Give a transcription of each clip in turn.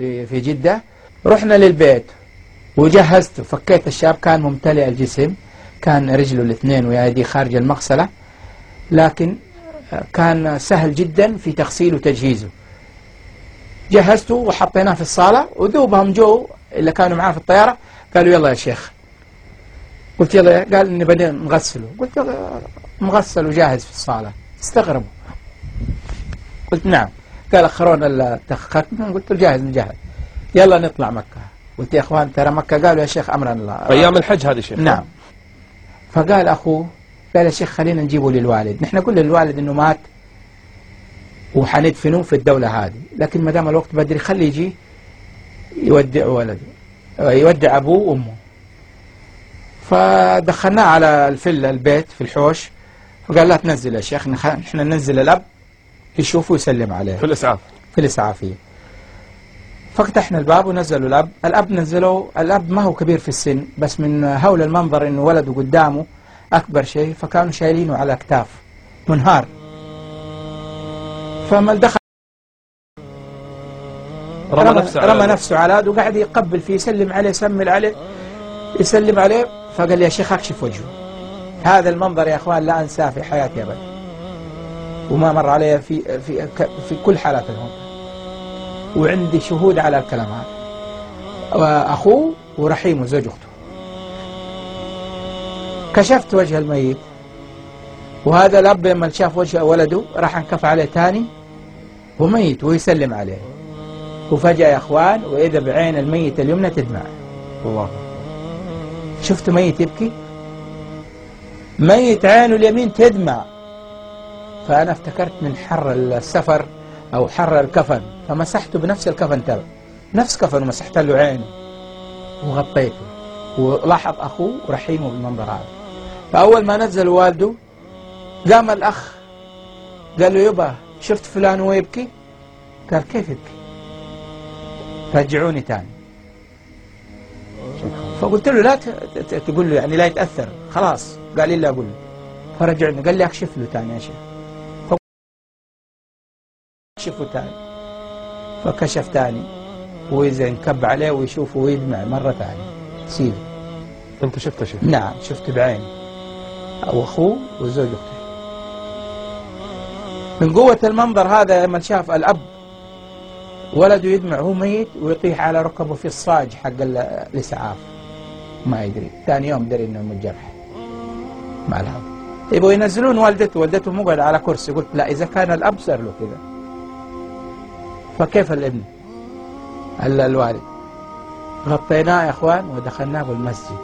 في في جدة. رحنا للبيت. وجهزته فكيت. الشاب كان ممتلئ الجسم. كان رجله الاثنين ويديه خارج المغسلة. لكن كان سهل جدا في تغسيله وتجهيزه. جهزته وحطيناه في الصالة. وذوبهم جو. اللي كانوا معاه في الطيارة قالوا يلا يا شيخ. قلت يلا. قال نبدأ نغسله. قلت مغسل وجاهز في الصالة. استغربوا. قلت نعم. قال أخرونا الختم قلت له جاهز مجهز يلا نطلع مكة. قلت يا إخوان ترى مكة قالوا يا شيخ امرا الله أيام الحج هذه شيخ. نعم. فقال أخوه قال يا شيخ خلينا نجيبه للوالد. نحن قلنا للوالد إنه مات وحندفنه في الدولة هذه. لكن ما دام الوقت بدري خليه يجي يودع ولده يودع أبوه وأمه. فدخلناه على الفيلا البيت في الحوش. وقال لا تنزل يا شيخ نحن ننزل الأب. يشوفه ويسلم عليه. في الإسعاف. في الاسعافيه ففتحنا الباب ونزلوا الأب. الأب نزلوا. الأب ما هو كبير في السن بس من هول المنظر إنه ولده قدامه أكبر شيء فكانوا شايلينه على أكتاف منهار. فما دخل رمى نفسه رمى نفسه على هذا وقاعد يقبل فيه يسلم عليه يسمل عليه يسلم عليه. فقال لي يا شيخ أكشف وجهه. هذا المنظر يا أخوان لا أنساه في حياتي ابدا. وما مر علي في في في كل حالات الموت وعندي شهود على الكلام هذا. وأخوه ورحيم وزوج أخته. كشفت وجه الميت. وهذا الأب لما شاف وجه ولده راح انكف عليه ثاني وميت ويسلم عليه. وفجأة يا أخوان وإذا بعين الميت اليمنى تدمع. الله شفت ميت يبكي؟ ميت عينه اليمين تدمع. فأنا افتكرت من حر السفر أو حر الكفن فمسحته بنفس الكفن تبع نفس كفن ومسحت له عينه وغطيته. ولاحظ أخوه رحيمه بالمنظر هذا. فأول ما نزل والده قام الأخ قال له يبا شفت فلان وهو يبكي؟ قال كيف يبكي؟ رجعوني تاني. فقلت له لا تقول له يعني لا يتأثر. خلاص قال لي لا أقول له. فرجعني قال لي أكشف له تاني يا شيخ. كشفه تاني فكشف تاني وإذا انكب عليه ويشوفه ويدمع مرة ثانية. سيدي أنت شفته شيخ؟ نعم شفت بعيني. أخوه وزوج أخته من قوة المنظر هذا لما شاف الأب. ولده يدمع هو ميت ويطيح على ركبه في الصاج حق الإسعاف. ما يدري. ثاني يوم دري إنه متجرح مع الهواء يبغوا ينزلون والدته. والدته مقعد على كرسي. قلت لا إذا كان الأب صار له كذا. فكيف الابن؟ الوالد غطيناه يا إخوان ودخلناه بالمسجد.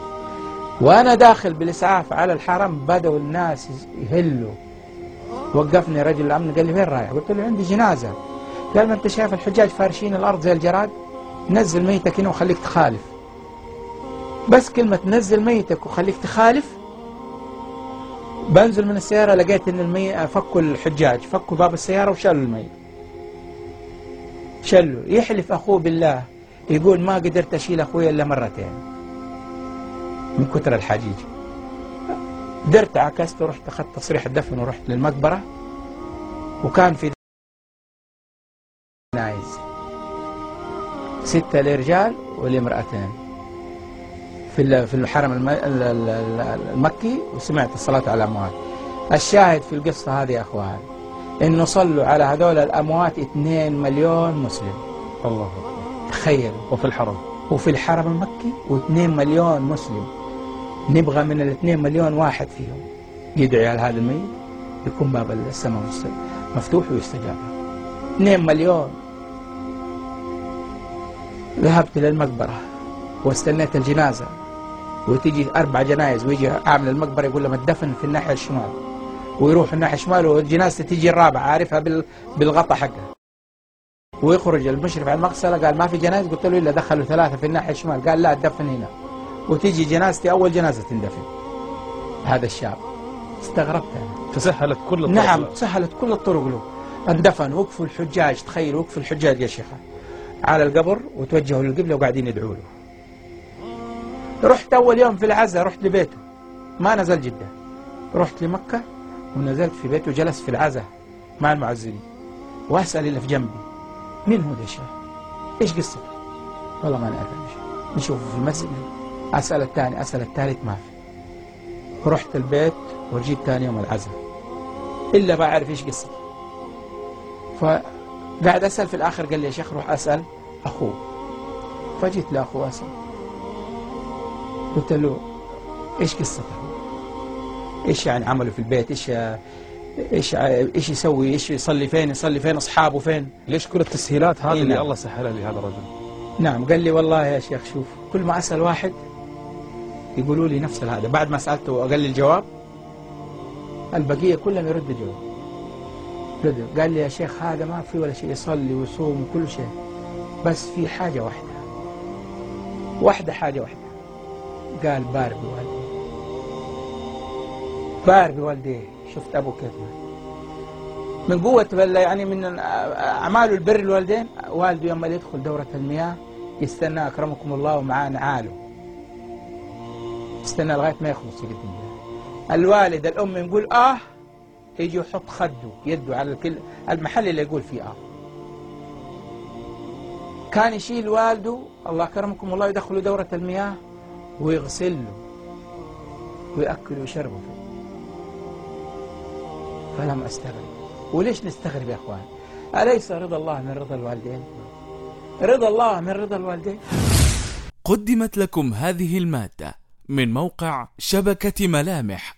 وأنا داخل بالإسعاف على الحرم بدأوا الناس يهلوا. وقفني رجل الأمن قال لي وين رايح؟ قلت له عندي جنازة. قال ما أنت شايف الحجاج فارشين الأرض زي الجراد؟ نزل ميتك هنا وخليك تخالف. بس كلمة نزل ميتك وخليك تخالف بنزل من السيارة لقيت إن الميت فكوا الحجاج فكوا باب السيارة وشالوا الميت. شلوا يحلف أخوه بالله. يقول ما قدرت أشيل أخوي إلا مرتين. من كثر الحجيج. درت عكست ورحت أخذت تصريح الدفن ورحت للمقبرة. وكان في نايز. ستة لرجال ولامرأتين في في الحرم المكي وسمعت الصلاة على الأموات الشاهد في القصة هذه يا أخوان. إنه صلوا على هذول الأموات 2 مليون مسلم. الله. تخيلوا وفي الحرم. وفي الحرم المكي و2 مليون مسلم. نبغى من ال 2 مليون واحد فيهم. يدعي على هذا الميت يكون باب السماء مفتوح ويستجاب. له 2 مليون. ذهبت للمقبرة واستنيت الجنازة. وتيجي أربع جنايز ويجي عامل المقبرة يقول لهم الدفن في الناحية الشمال. ويروح الناحية الشمال والجنازة تيجي الرابعة عارفها بالغطا حقها. ويخرج المشرف على المغسلة قال ما في جنايز قلت له إلا دخلوا ثلاثة في الناحية الشمال. قال لا الدفن هنا. وتيجي جنازتي أول جنازة تندفن. هذا الشاب. استغربت أنا. تسهلت كل الطرق. نعم تسهلت كل الطرق له. اندفن وقفوا الحجاج تخيل وقفوا الحجاج يا شيخ على القبر وتوجهوا للقبلة وقاعدين يدعوا له. رحت أول يوم في العزاء رحت لبيته. ما نزل جدة. رحت لمكة ونزلت في بيته جلست في العزاء مع المعزلين وأسأل اللي في جنبي مين هو ده الشيخ؟ إيش قصته؟ والله ما نعرف شيء نشوفه في المسجد. أسأل الثاني أسأل الثالث ما في. رحت البيت وجيت ثاني يوم العزاء. إلا بعرف إيش قصته. فقاعد أسأل في الآخر قال لي يا شيخ روح أسأل أخوه. فجيت لأخوه أسأل. قلت له إيش قصته؟ إيش يعني عمله في البيت؟ إيش إيش إيش يسوي؟ إيش يصلي فين؟ يصلي فين أصحابه فين؟ ليش كل التسهيلات هذه إيه اللي نعم. الله سهلها لهذا الرجل؟ نعم قال لي والله يا شيخ شوف كل ما أسأل واحد يقولوا لي نفس هذا بعد ما سألته وقال لي الجواب البقية كلهم يردوا جواب ردوا قال لي يا شيخ هذا ما في ولا شيء يصلي ويصوم وكل شيء بس في حاجة واحدة. واحدة حاجة واحدة. قال بار بوالديه بار بوالديه شفت ابوه كيف. من قوة يعني من أعماله البر الوالدين والده يوم يدخل دورة المياه يستنى أكرمكم الله ومعاه نعاله. يستنى لغاية ما يخلص يقدم الوالد الأم يقول آه يجي يحط خده يده على الكل المحل اللي يقول فيه آه. كان يشيل والده الله أكرمكم الله يدخله دورة المياه ويغسل له ويأكل ويشربه فلم أستغرب وليش نستغرب يا إخوان؟ أليس رضا الله من رضا الوالدين؟ رضا الله من رضا الوالدين؟ قدمت لكم هذه المادة من موقع شبكة ملامح